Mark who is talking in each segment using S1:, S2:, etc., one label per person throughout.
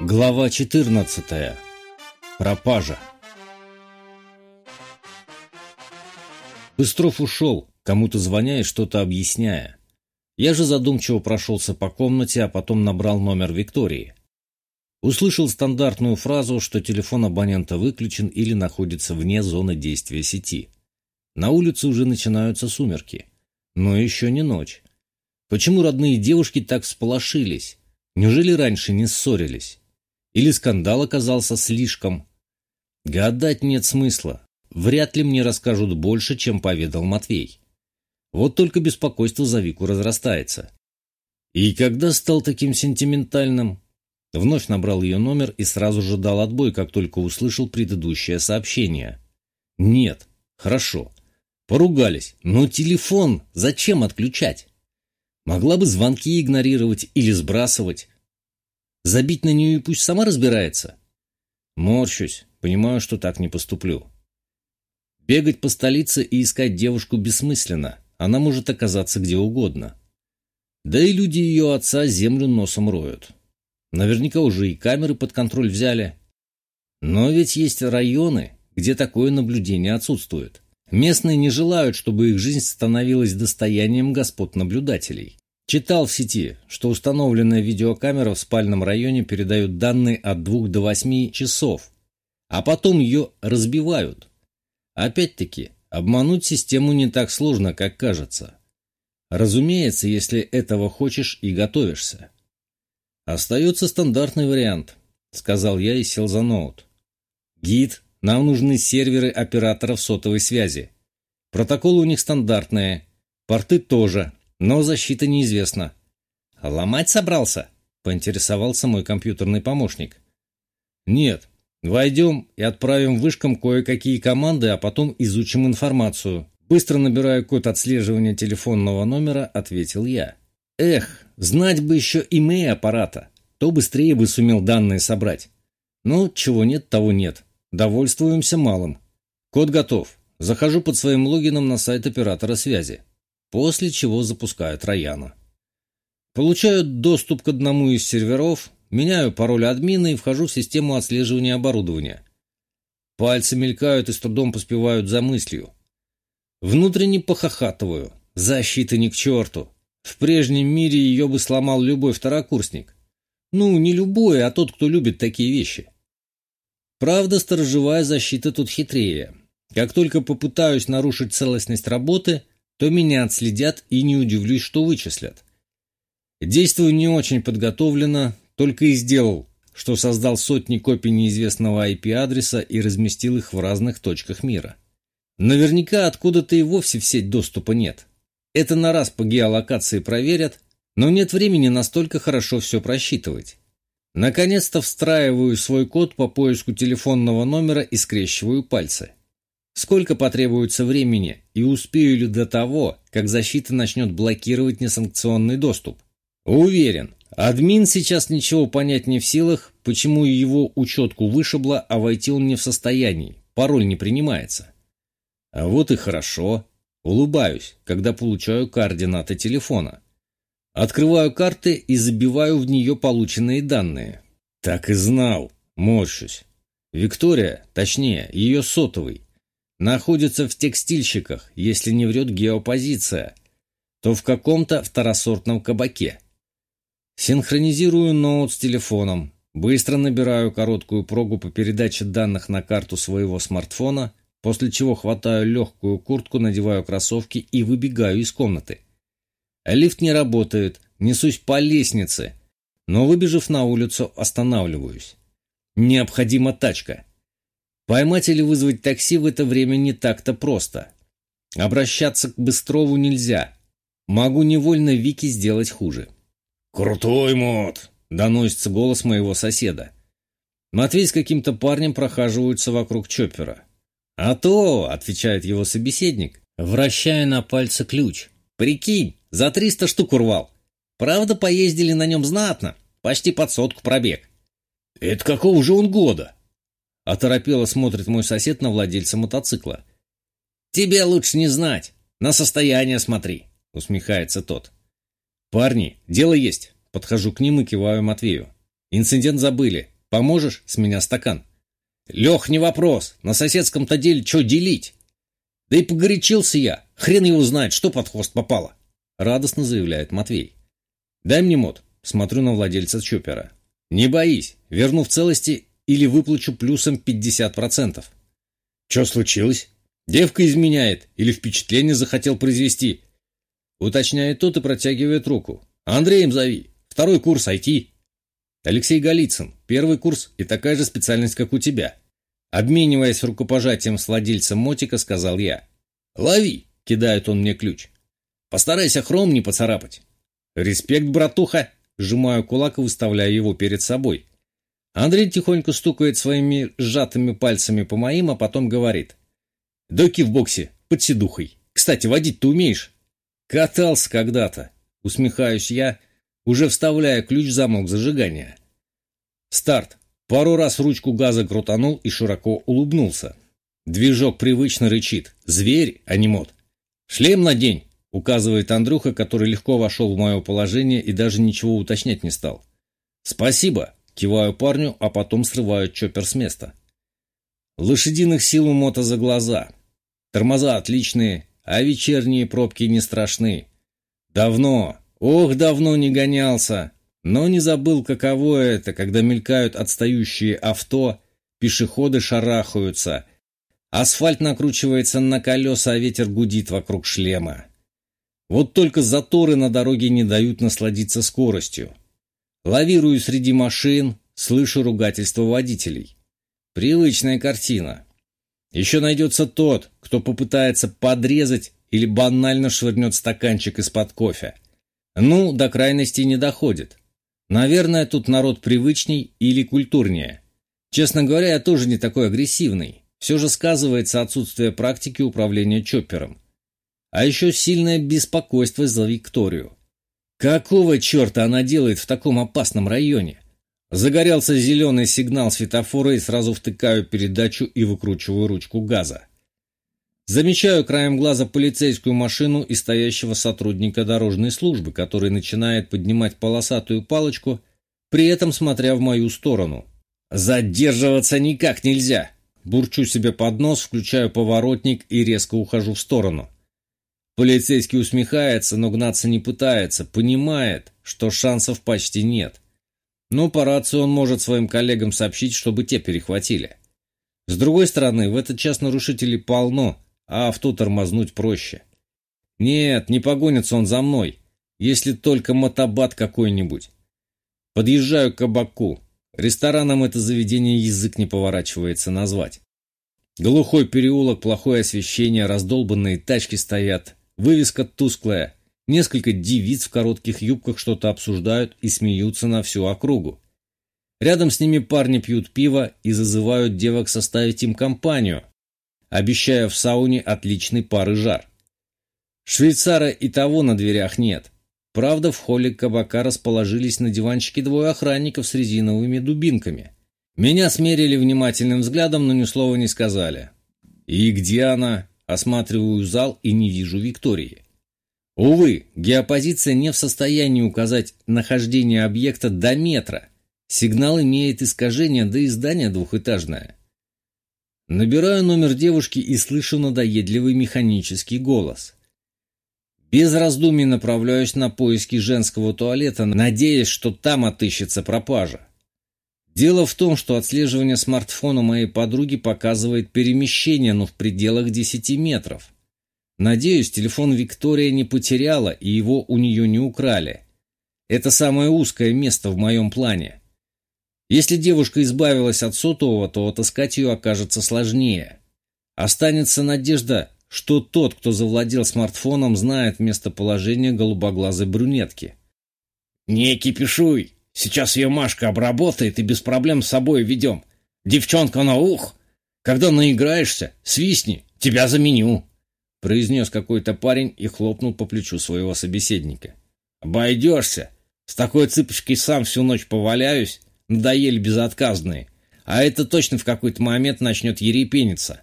S1: Глава 14. Пропажа. Быстров ушел, кому-то звоня и что-то объясняя. Я же задумчиво прошелся по комнате, а потом набрал номер Виктории. Услышал стандартную фразу, что телефон абонента выключен или находится вне зоны действия сети. На улице уже начинаются сумерки. Но еще не ночь. Почему родные девушки так всполошились? Неужели раньше не ссорились? Или скандал оказался слишком? Гадать нет смысла. Вряд ли мне расскажут больше, чем поведал Матвей. Вот только беспокойство за Вику разрастается. И когда стал таким сентиментальным? Вновь набрал ее номер и сразу же дал отбой, как только услышал предыдущее сообщение. Нет, хорошо. Поругались, но телефон зачем отключать? Могла бы звонки игнорировать или сбрасывать. Забить на нее и пусть сама разбирается. Морщусь, понимаю, что так не поступлю. Бегать по столице и искать девушку бессмысленно. Она может оказаться где угодно. Да и люди ее отца землю носом роют. Наверняка уже и камеры под контроль взяли. Но ведь есть районы, где такое наблюдение отсутствует. Местные не желают, чтобы их жизнь становилась достоянием господ наблюдателей. Читал в сети, что установленная видеокамера в спальном районе передает данные от 2 до 8 часов, а потом ее разбивают. Опять-таки, обмануть систему не так сложно, как кажется. Разумеется, если этого хочешь и готовишься. Остается стандартный вариант, сказал я и сел за ноут. Гид нам нужны серверы операторов сотовой связи. Протоколы у них стандартные, порты тоже, но защита неизвестна. «Ломать собрался?» — поинтересовался мой компьютерный помощник. «Нет. Войдем и отправим вышкам кое-какие команды, а потом изучим информацию». Быстро набирая код отслеживания телефонного номера, ответил я. «Эх, знать бы еще имея аппарата, то быстрее бы сумел данные собрать. Но чего нет, того нет. Довольствуемся малым. Код готов. Захожу под своим логином на сайт оператора связи. После чего запускаю Трояна. Получаю доступ к одному из серверов, меняю пароль админа и вхожу в систему отслеживания оборудования. Пальцы мелькают и с трудом поспевают за мыслью. Внутренне похохатываю. Защита ни к черту. В прежнем мире ее бы сломал любой второкурсник. Ну, не любой, а тот, кто любит такие вещи. Правда, сторожевая защита тут хитрее. Как только попытаюсь нарушить целостность работы, то меня отследят и не удивлюсь, что вычислят. Действую не очень подготовленно, только и сделал, что создал сотни копий неизвестного IP-адреса и разместил их в разных точках мира. Наверняка откуда-то и вовсе в сеть доступа нет. Это на раз по геолокации проверят, но нет времени настолько хорошо все просчитывать. Наконец-то встраиваю свой код по поиску телефонного номера и скрещиваю пальцы. Сколько потребуется времени и успею ли до того, как защита начнет блокировать несанкционный доступ? Уверен, админ сейчас ничего понять не в силах, почему его учетку вышибло, а войти он не в состоянии, пароль не принимается. А вот и хорошо. Улыбаюсь, когда получаю координаты телефона. Открываю карты и забиваю в нее полученные данные. Так и знал. Морщусь. Виктория, точнее, ее сотовый, находится в текстильщиках, если не врет геопозиция, то в каком-то второсортном кабаке. Синхронизирую ноут с телефоном, быстро набираю короткую прогу по передаче данных на карту своего смартфона, после чего хватаю легкую куртку, надеваю кроссовки и выбегаю из комнаты. Лифт не работает, несусь по лестнице, но, выбежав на улицу, останавливаюсь. Необходима тачка. Поймать или вызвать такси в это время не так-то просто. Обращаться к Быстрову нельзя. Могу невольно Вики сделать хуже.
S2: «Крутой мод!»
S1: — доносится голос моего соседа. Матвей с каким-то парнем прохаживаются вокруг Чоппера. «А то!» — отвечает его собеседник, вращая на пальце ключ. «Прикинь, за триста штук урвал. Правда, поездили на нем знатно, почти под сотку пробег».
S2: «Это какого же он года?»
S1: Оторопело смотрит мой сосед на владельца мотоцикла. «Тебе лучше не знать. На состояние смотри», — усмехается тот. «Парни, дело есть». Подхожу к ним и киваю Матвею. Инцидент забыли. Поможешь? С меня стакан. Лех, не вопрос. На соседском-то деле что делить? Да и погорячился я. Хрен его знает, что под хвост попало. Радостно заявляет Матвей. Дай мне мод. Смотрю на владельца чопера. Не боись. Верну в целости или выплачу плюсом 50%. Что случилось? Девка изменяет или впечатление захотел произвести? Уточняет тот и протягивает руку. Андреем зови. Второй курс IT. Алексей Голицын. Первый курс и такая же специальность, как у тебя. Обмениваясь рукопожатием с владельцем мотика, сказал я. «Лови!» — кидает он мне ключ. «Постарайся хром не поцарапать». «Респект, братуха!» — сжимаю кулак и выставляю его перед собой. Андрей тихонько стукает своими сжатыми пальцами по моим, а потом говорит. «Доки в боксе, под седухой. Кстати, водить ты умеешь?» «Катался когда-то», — усмехаюсь я, уже вставляя ключ в замок зажигания. Старт. Пару раз ручку газа крутанул и широко улыбнулся. Движок привычно рычит. Зверь, а не мод. «Шлем надень», — указывает Андрюха, который легко вошел в мое положение и даже ничего уточнять не стал. «Спасибо», — киваю парню, а потом срываю чоппер с места. Лошадиных сил у мота за глаза. Тормоза отличные, а вечерние пробки не страшны. Давно, ох, давно не гонялся, но не забыл, каково это, когда мелькают отстающие авто, пешеходы шарахаются, асфальт накручивается на колеса, а ветер гудит вокруг шлема. Вот только заторы на дороге не дают насладиться скоростью. Лавирую среди машин, слышу ругательство водителей. Привычная картина. Еще найдется тот, кто попытается подрезать или банально швырнет стаканчик из-под кофе. Ну, до крайности не доходит. Наверное, тут народ привычней или культурнее. Честно говоря, я тоже не такой агрессивный. Все же сказывается отсутствие практики управления чоппером. А еще сильное беспокойство за Викторию. Какого черта она делает в таком опасном районе? Загорелся зеленый сигнал светофора и сразу втыкаю передачу и выкручиваю ручку газа. Замечаю краем глаза полицейскую машину и стоящего сотрудника дорожной службы, который начинает поднимать полосатую палочку, при этом смотря в мою сторону. «Задерживаться никак нельзя!» Бурчу себе под нос, включаю поворотник и резко ухожу в сторону. Полицейский усмехается, но гнаться не пытается, понимает, что шансов почти нет. Но по рации он может своим коллегам сообщить, чтобы те перехватили. С другой стороны, в этот час нарушителей полно, а авто тормознуть проще. Нет, не погонится он за мной, если только мотобат какой-нибудь. Подъезжаю к кабаку. Рестораном это заведение язык не поворачивается назвать. Глухой переулок, плохое освещение, раздолбанные тачки стоят, вывеска тусклая. Несколько девиц в коротких юбках что-то обсуждают и смеются на всю округу. Рядом с ними парни пьют пиво и зазывают девок составить им компанию, обещая в сауне отличный пар и жар. Швейцара и того на дверях нет. Правда, в холле кабака расположились на диванчике двое охранников с резиновыми дубинками. Меня смерили внимательным взглядом, но ни слова не сказали. «И где она?» Осматриваю зал и не вижу Виктории. Увы, геопозиция не в состоянии указать нахождение объекта до метра. Сигнал имеет искажение, да и здание двухэтажное. Набираю номер девушки и слышу надоедливый механический голос. Без раздумий направляюсь на поиски женского туалета, надеясь, что там отыщется пропажа. Дело в том, что отслеживание смартфона моей подруги показывает перемещение, но в пределах 10 метров. Надеюсь, телефон Виктория не потеряла и его у нее не украли. Это самое узкое место в моем плане. Если девушка избавилась от сотового, то отыскать ее окажется сложнее. Останется надежда, что тот, кто завладел смартфоном, знает местоположение голубоглазой брюнетки. «Не кипишуй! Сейчас ее Машка обработает и без проблем с собой ведем. Девчонка на ух! Когда наиграешься, свистни, тебя заменю!» произнес какой-то парень и хлопнул по плечу своего собеседника. «Обойдешься! С такой цыпочкой сам всю ночь поваляюсь, надоели безотказные. А это точно в какой-то момент начнет ерепениться.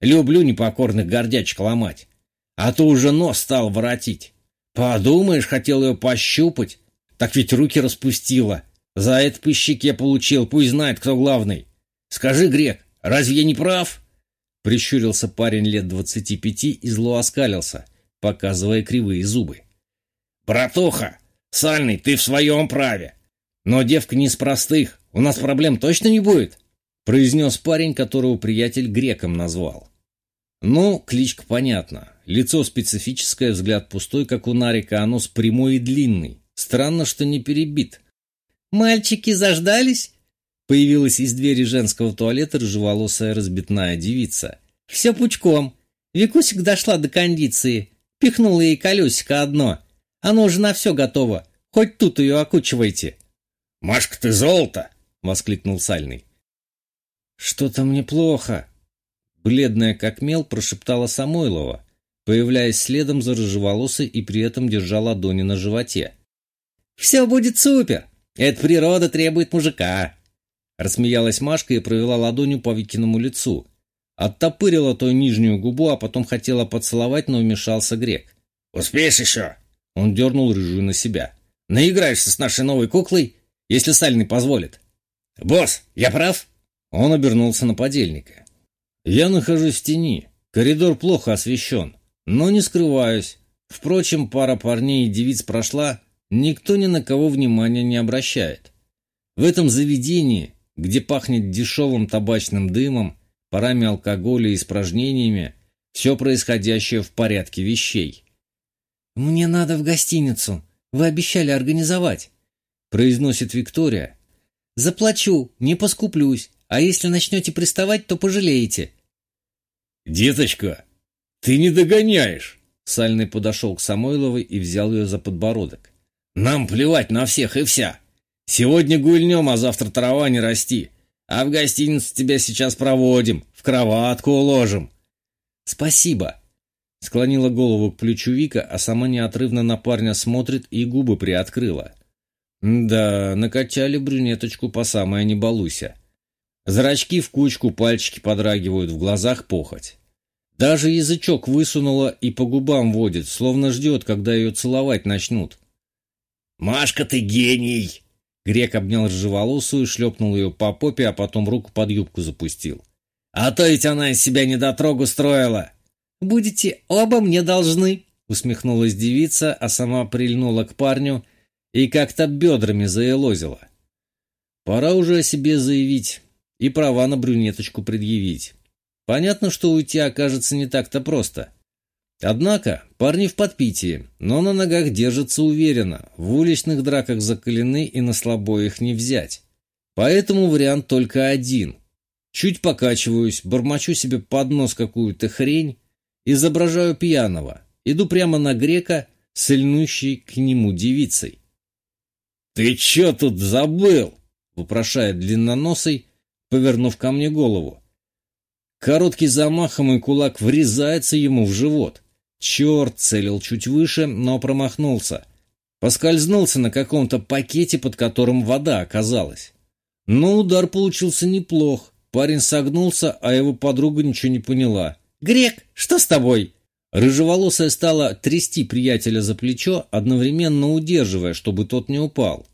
S1: Люблю непокорных гордячек ломать. А то уже нос стал воротить. Подумаешь, хотел ее пощупать. Так ведь руки распустила. За это по щеке получил, пусть знает, кто главный. Скажи, Грек, разве я не прав?» Прищурился парень лет двадцати пяти и зло оскалился, показывая кривые зубы. «Братуха, Сальный, ты в своем праве. Но девка не из простых, у нас проблем точно не будет?» произнес парень, которого приятель греком назвал. Ну, кличка понятна. Лицо специфическое, взгляд пустой, как у Нарика, а нос прямой и длинный. Странно, что не перебит. «Мальчики заждались?» Появилась из двери женского туалета рыжеволосая разбитная девица. «Все пучком. Викусик дошла до кондиции. Пихнула ей колесико одно. Оно уже на все готово. Хоть тут ее окучивайте».
S2: «Машка, ты золото!»
S1: — воскликнул Сальный. «Что-то мне плохо!» Бледная как мел прошептала Самойлова, появляясь следом за рыжеволосой и при этом держа ладони на животе.
S3: «Все будет супер! Это природа требует мужика!»
S1: Рассмеялась Машка и провела ладонью по Викиному лицу. Оттопырила той нижнюю губу, а потом хотела поцеловать, но вмешался Грек.
S2: «Успеешь еще?»
S1: Он дернул рыжую на себя. «Наиграешься с нашей новой куклой, если Сальный позволит».
S2: «Босс, я прав?»
S1: Он обернулся на подельника. «Я нахожусь в тени. Коридор плохо освещен, но не скрываюсь. Впрочем, пара парней и девиц прошла, никто ни на кого внимания не обращает. В этом заведении где пахнет дешевым табачным дымом, парами алкоголя и испражнениями, все происходящее в порядке вещей.
S3: «Мне надо в гостиницу. Вы обещали организовать», — произносит Виктория. «Заплачу, не поскуплюсь, а если начнете приставать, то пожалеете».
S2: «Деточка, ты не догоняешь!»
S1: Сальный подошел к Самойловой и взял ее за подбородок.
S2: «Нам плевать на всех и вся. Сегодня гульнем, а завтра трава не расти. А в гостиницу тебя сейчас проводим, в кроватку уложим.
S1: Спасибо. Склонила голову к плечу Вика, а сама неотрывно на парня смотрит и губы приоткрыла. Да, накачали брюнеточку по самое не балуйся. Зрачки в кучку, пальчики подрагивают, в глазах похоть. Даже язычок высунула и по губам водит, словно ждет, когда ее целовать начнут.
S2: «Машка, ты гений!»
S1: Грек обнял рыжеволосую, шлепнул ее по попе, а потом руку под юбку запустил.
S2: «А то ведь она из себя недотрогу строила!»
S3: «Будете оба мне должны!»
S1: усмехнулась девица, а сама прильнула к парню и как-то бедрами заелозила. Пора уже о себе заявить и права на брюнеточку предъявить. Понятно, что уйти окажется не так-то просто. Однако парни в подпитии, но на ногах держатся уверенно, в уличных драках закалены и на слабо их не взять. Поэтому вариант только один. Чуть покачиваюсь, бормочу себе под нос какую-то хрень, изображаю пьяного, иду прямо на грека, сильнущей к нему девицей.
S2: «Ты чё тут забыл?»
S1: — вопрошает длинноносый, повернув ко мне голову. Короткий замах, и кулак врезается ему в живот — Черт, целил чуть выше, но промахнулся. Поскользнулся на каком-то пакете, под которым вода оказалась. Но удар получился неплох. Парень согнулся, а его подруга ничего не поняла.
S3: «Грек, что с тобой?»
S1: Рыжеволосая стала трясти приятеля за плечо, одновременно удерживая, чтобы тот не упал.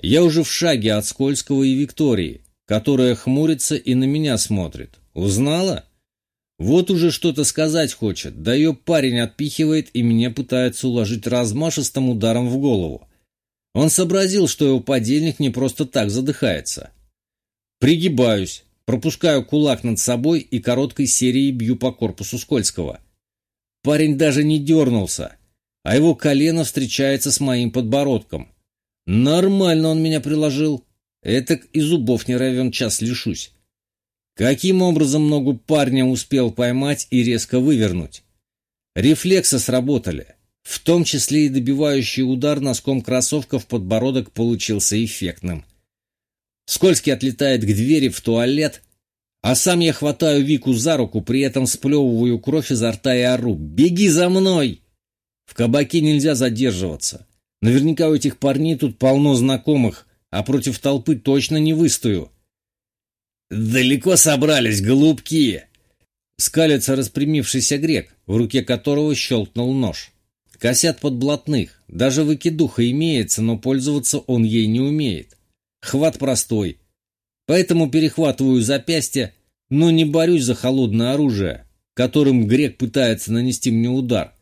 S1: Я уже в шаге от Скользкого и Виктории, которая хмурится и на меня смотрит. Узнала? Вот уже что-то сказать хочет, да ее парень отпихивает и меня пытается уложить размашистым ударом в голову. Он сообразил, что его подельник не просто так задыхается. Пригибаюсь, пропускаю кулак над собой и короткой серией бью по корпусу Скользкого. Парень даже не дернулся, а его колено встречается с моим подбородком. Нормально он меня приложил. Этак и зубов не равен час лишусь. Каким образом ногу парня успел поймать и резко вывернуть? Рефлексы сработали. В том числе и добивающий удар носком кроссовка в подбородок получился эффектным. Скользкий отлетает к двери в туалет, а сам я хватаю Вику за руку, при этом сплевываю кровь изо рта и ору. «Беги за мной!» В кабаке нельзя задерживаться. Наверняка у этих парней тут полно знакомых, а против толпы точно не выстою.
S2: «Далеко собрались, голубки!»
S1: Скалится распрямившийся грек, в руке которого щелкнул нож. Косят под блатных, даже выкидуха имеется, но пользоваться он ей не умеет. Хват простой. Поэтому перехватываю запястье, но не борюсь за холодное оружие, которым грек пытается нанести мне удар,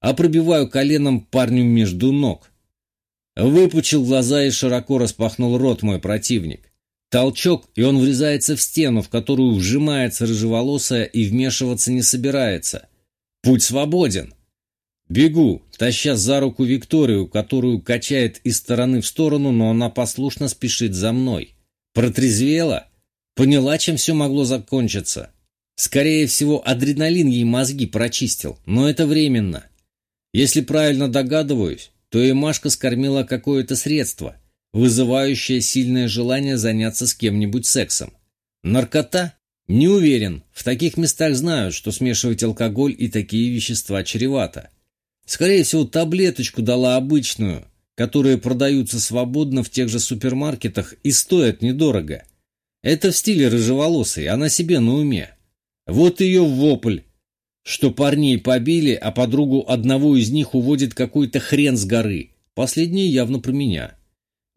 S1: а пробиваю коленом парню между ног. Выпучил глаза и широко распахнул рот мой противник. Толчок, и он врезается в стену, в которую вжимается рыжеволосая и вмешиваться не собирается. Путь свободен. Бегу, таща за руку Викторию, которую качает из стороны в сторону, но она послушно спешит за мной. Протрезвела? Поняла, чем все могло закончиться. Скорее всего, адреналин ей мозги прочистил, но это временно. Если правильно догадываюсь, то и Машка скормила какое-то средство, вызывающее сильное желание заняться с кем-нибудь сексом. Наркота? Не уверен. В таких местах знают, что смешивать алкоголь и такие вещества чревато. Скорее всего, таблеточку дала обычную, которые продаются свободно в тех же супермаркетах и стоят недорого. Это в стиле рыжеволосой, она себе на уме. Вот ее вопль, что парней побили, а подругу одного из них уводит какой-то хрен с горы. Последний явно про меня.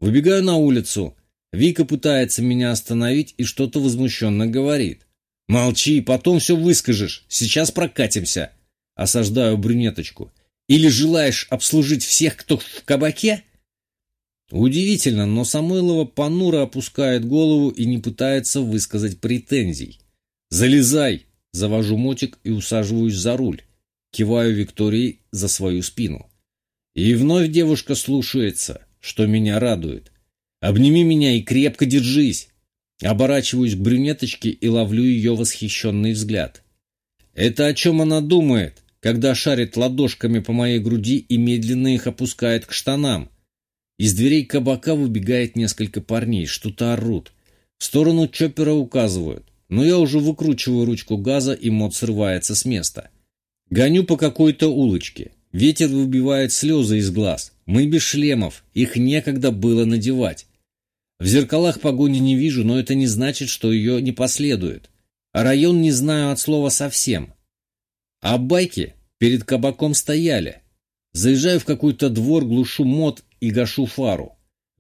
S1: Выбегаю на улицу. Вика пытается меня остановить и что-то возмущенно говорит. «Молчи, потом все выскажешь. Сейчас прокатимся». Осаждаю брюнеточку. Или желаешь обслужить всех, кто в кабаке?» Удивительно, но Самойлова понуро опускает голову и не пытается высказать претензий. «Залезай!» – завожу мотик и усаживаюсь за руль. Киваю Виктории за свою спину. И вновь девушка слушается, что меня радует. «Обними меня и крепко держись!» Оборачиваюсь к брюнеточке и ловлю ее восхищенный взгляд. «Это о чем она думает?» когда шарит ладошками по моей груди и медленно их опускает к штанам. Из дверей кабака выбегает несколько парней, что-то орут. В сторону чоппера указывают, но я уже выкручиваю ручку газа, и мод срывается с места. Гоню по какой-то улочке. Ветер выбивает слезы из глаз. Мы без шлемов, их некогда было надевать. В зеркалах погони не вижу, но это не значит, что ее не последует. А район не знаю от слова совсем. А байки перед кабаком стояли. Заезжаю в какой-то двор, глушу мод и гашу фару.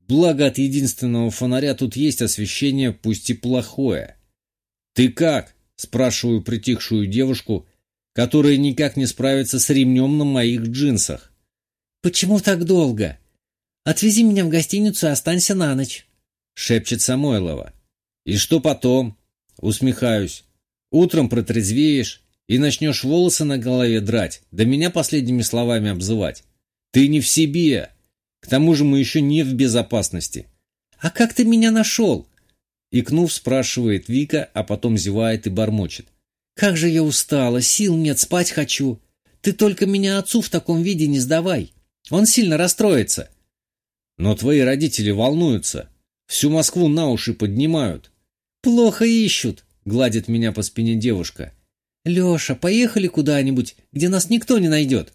S1: Благо от единственного фонаря тут есть освещение, пусть и плохое. «Ты как?» – спрашиваю притихшую девушку, которая никак не справится с ремнем на моих джинсах.
S3: «Почему так долго? Отвези меня в гостиницу и останься на ночь», –
S1: шепчет Самойлова. «И что потом?» – усмехаюсь. «Утром протрезвеешь, и начнешь волосы на голове драть, да меня последними словами обзывать. Ты не в себе. К тому же мы еще не в безопасности.
S3: А как ты меня нашел?
S1: Икнув, спрашивает Вика, а потом зевает и бормочет.
S3: Как же я устала, сил нет, спать хочу. Ты только меня отцу в таком виде не сдавай. Он сильно расстроится.
S1: Но твои родители волнуются. Всю Москву на уши поднимают.
S3: Плохо ищут, гладит меня по спине девушка. «Леша, поехали куда-нибудь, где нас никто не найдет».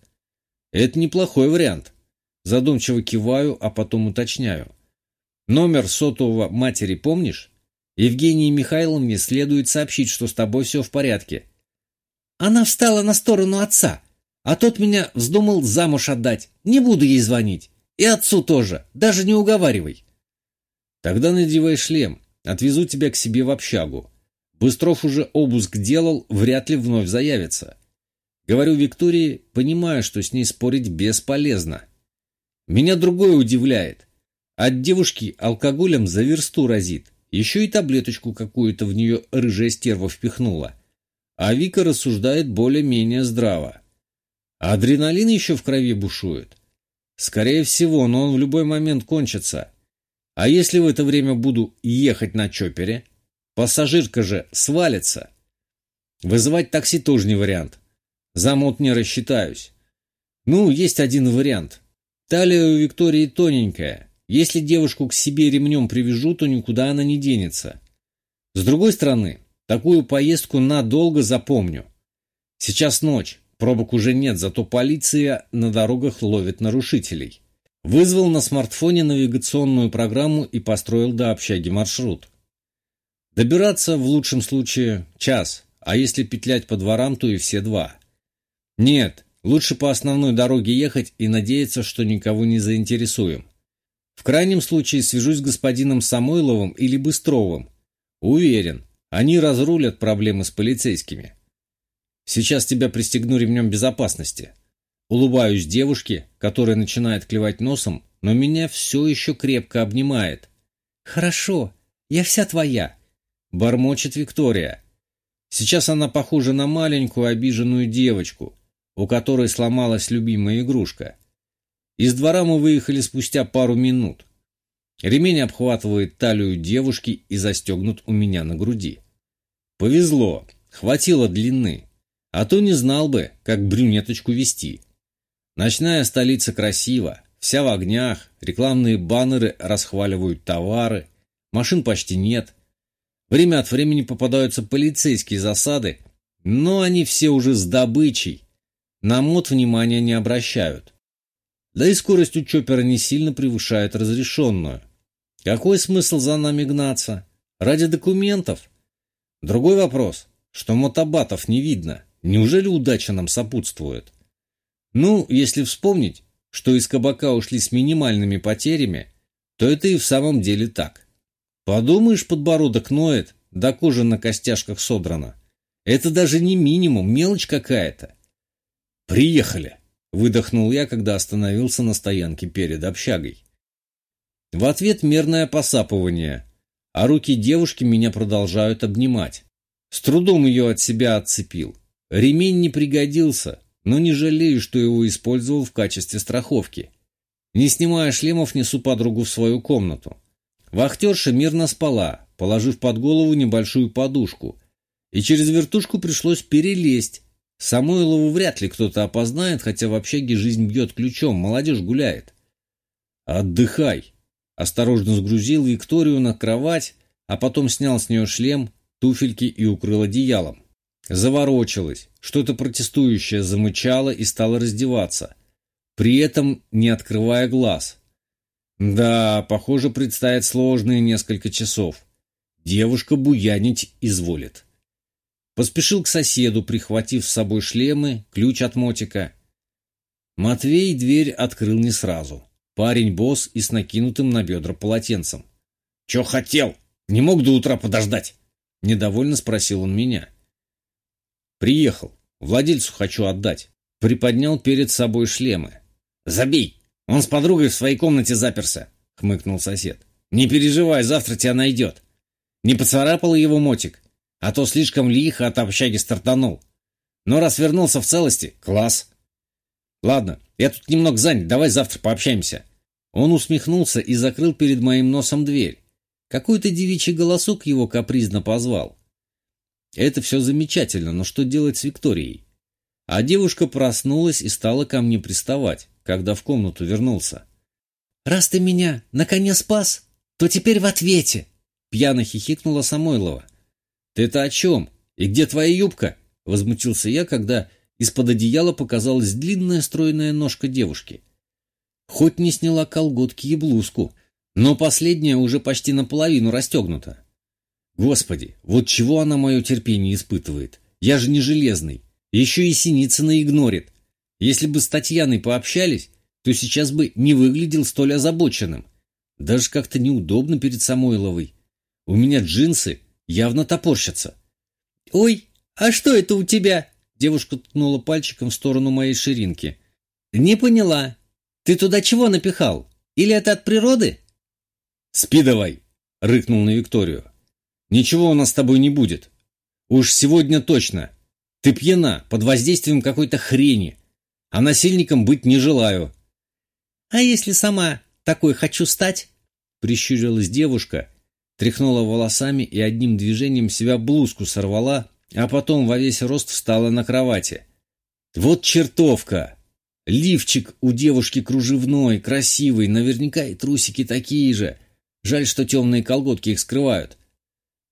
S1: «Это неплохой вариант». Задумчиво киваю, а потом уточняю. «Номер сотового матери помнишь? Евгении Михайловне следует сообщить, что с тобой все в порядке».
S3: «Она встала на сторону отца, а тот меня вздумал замуж отдать. Не буду ей звонить. И отцу тоже, даже не уговаривай».
S1: «Тогда надевай шлем, отвезу тебя к себе в общагу. Быстров уже обыск делал, вряд ли вновь заявится. Говорю Виктории, понимая, что с ней спорить бесполезно. Меня другое удивляет. От девушки алкоголем за версту разит. Еще и таблеточку какую-то в нее рыжая стерва впихнула. А Вика рассуждает более-менее здраво. Адреналин еще в крови бушует. Скорее всего, но он в любой момент кончится. А если в это время буду ехать на чопере? Пассажирка же свалится. Вызывать такси тоже не вариант. За мод не рассчитаюсь. Ну, есть один вариант. Талия у Виктории тоненькая. Если девушку к себе ремнем привяжу, то никуда она не денется. С другой стороны, такую поездку надолго запомню. Сейчас ночь, пробок уже нет, зато полиция на дорогах ловит нарушителей. Вызвал на смартфоне навигационную программу и построил до общаги маршрут. Добираться в лучшем случае час, а если петлять по дворам, то и все два. Нет, лучше по основной дороге ехать и надеяться, что никого не заинтересуем. В крайнем случае свяжусь с господином Самойловым или Быстровым. Уверен, они разрулят проблемы с полицейскими. Сейчас тебя пристегну ремнем безопасности. Улыбаюсь девушке, которая начинает клевать носом, но меня все еще крепко обнимает.
S3: «Хорошо, я вся твоя», —
S1: бормочет Виктория. Сейчас она похожа на маленькую обиженную девочку, у которой сломалась любимая игрушка. Из двора мы выехали спустя пару минут. Ремень обхватывает талию девушки и застегнут у меня на груди. Повезло, хватило длины, а то не знал бы, как брюнеточку вести. Ночная столица красива, вся в огнях, рекламные баннеры расхваливают товары, машин почти нет. Время от времени попадаются полицейские засады, но они все уже с добычей. На мод внимания не обращают. Да и скорость у Чоппера не сильно превышает разрешенную. Какой смысл за нами гнаться? Ради документов? Другой вопрос, что мотобатов не видно. Неужели удача нам сопутствует? Ну, если вспомнить, что из кабака ушли с минимальными потерями, то это и в самом деле так. Подумаешь, подбородок ноет, да кожа на костяшках содрана. Это даже не минимум, мелочь какая-то. Приехали. Выдохнул я, когда остановился на стоянке перед общагой. В ответ мерное посапывание, а руки девушки меня продолжают обнимать. С трудом ее от себя отцепил. Ремень не пригодился, но не жалею, что его использовал в качестве страховки. Не снимая шлемов, несу подругу в свою комнату. Вахтерша мирно спала, положив под голову небольшую подушку, и через вертушку пришлось перелезть, Самойлову вряд ли кто-то опознает, хотя в общаге жизнь бьет ключом, молодежь гуляет. «Отдыхай!» Осторожно сгрузил Викторию на кровать, а потом снял с нее шлем, туфельки и укрыл одеялом. Заворочилась, что-то протестующее замычало и стало раздеваться, при этом не открывая глаз. Да, похоже, предстоят сложные несколько часов. Девушка буянить изволит. Поспешил к соседу, прихватив с собой шлемы, ключ от мотика. Матвей дверь открыл не сразу. Парень босс и с накинутым на бедра полотенцем. «Че хотел? Не мог до утра подождать?» Недовольно спросил он меня. «Приехал. Владельцу хочу отдать». Приподнял перед собой шлемы. «Забей! Он с подругой в своей комнате заперся», — хмыкнул сосед. «Не переживай, завтра тебя найдет. Не поцарапал его мотик, а то слишком лихо от общаги стартанул. Но раз вернулся в целости, класс. Ладно, я тут немного занят, давай завтра пообщаемся. Он усмехнулся и закрыл перед моим носом дверь. Какой-то девичий голосок его капризно позвал. Это все замечательно, но что делать с Викторией? А девушка проснулась и стала ко мне приставать, когда в комнату вернулся.
S3: «Раз ты меня наконец спас, то теперь в ответе!» Пьяно хихикнула Самойлова.
S1: «Ты-то о чем? И где твоя юбка?» Возмутился я, когда из-под одеяла показалась длинная стройная ножка девушки. Хоть не сняла колготки и блузку, но последняя уже почти наполовину расстегнута. Господи, вот чего она мое терпение испытывает? Я же не железный. Еще и Синицына игнорит. Если бы с Татьяной пообщались, то сейчас бы не выглядел столь озабоченным. Даже как-то неудобно перед Самойловой. У меня джинсы явно топорщатся.
S3: «Ой, а что это у тебя?» Девушка ткнула пальчиком в сторону моей ширинки. «Не поняла. Ты туда чего напихал? Или это от природы?»
S1: «Спи давай!» — рыкнул на Викторию. «Ничего у нас с тобой не будет. Уж сегодня точно. Ты пьяна, под воздействием какой-то хрени. А насильником быть не желаю».
S3: «А если сама такой хочу стать?» — прищурилась девушка, тряхнула волосами и одним движением себя блузку сорвала, а потом во весь рост встала на кровати.
S1: «Вот чертовка! Лифчик у девушки кружевной, красивый, наверняка и трусики такие же. Жаль, что темные колготки их скрывают.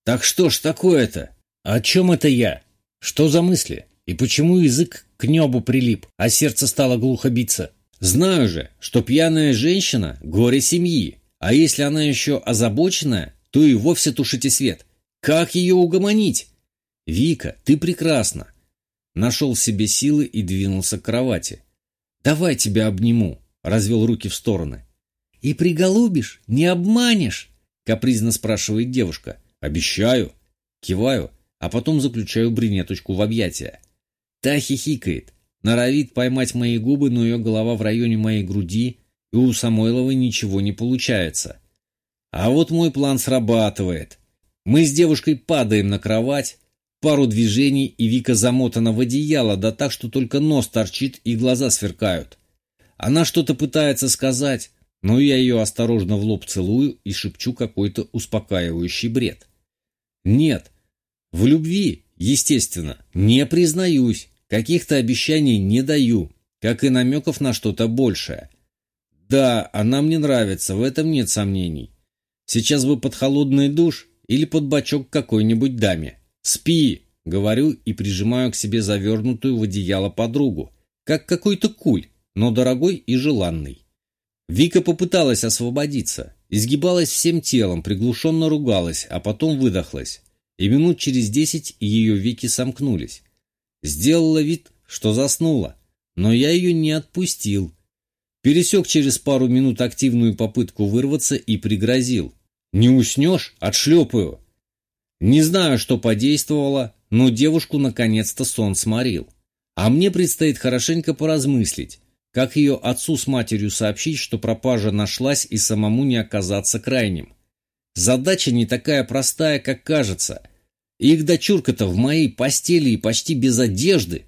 S1: Так что ж такое-то? О чем это я? Что за мысли? И почему язык к небу прилип, а сердце стало глухо биться? Знаю же, что пьяная женщина — горе семьи, а если она еще озабоченная, то и вовсе тушите свет. Как ее угомонить? Вика, ты прекрасна. Нашел в себе силы и двинулся к кровати. Давай тебя обниму. Развел руки в стороны.
S3: «И приголубишь? Не обманешь?» — капризно спрашивает девушка.
S1: «Обещаю». Киваю, а потом заключаю бринеточку в объятия.
S3: Та хихикает, норовит поймать мои губы, но ее голова в районе моей груди, и у Самойловой ничего не получается. А вот мой план срабатывает. Мы с девушкой падаем на кровать, пару движений, и Вика замотана в одеяло, да так, что только нос торчит и глаза сверкают. Она что-то пытается сказать, но я ее осторожно в лоб целую и шепчу какой-то успокаивающий бред. Нет, в любви, естественно, не признаюсь, каких-то обещаний не даю, как и намеков на что-то большее. Да, она мне нравится, в этом нет сомнений. Сейчас бы под холодный душ или под бачок какой-нибудь даме. «Спи!» — говорю и прижимаю к себе завернутую в одеяло подругу, как какой-то куль, но дорогой и желанный. Вика попыталась освободиться, изгибалась всем телом, приглушенно ругалась, а потом выдохлась. И минут через десять ее веки сомкнулись. Сделала вид, что заснула, но я ее не отпустил. Пересек через пару минут активную попытку вырваться и пригрозил. «Не уснешь? Отшлепаю!» Не знаю, что подействовало, но девушку наконец-то сон сморил. А мне предстоит хорошенько поразмыслить, как ее отцу с матерью сообщить, что пропажа нашлась и самому не оказаться крайним? Задача не такая простая, как кажется. Их дочурка-то в моей постели и почти без одежды.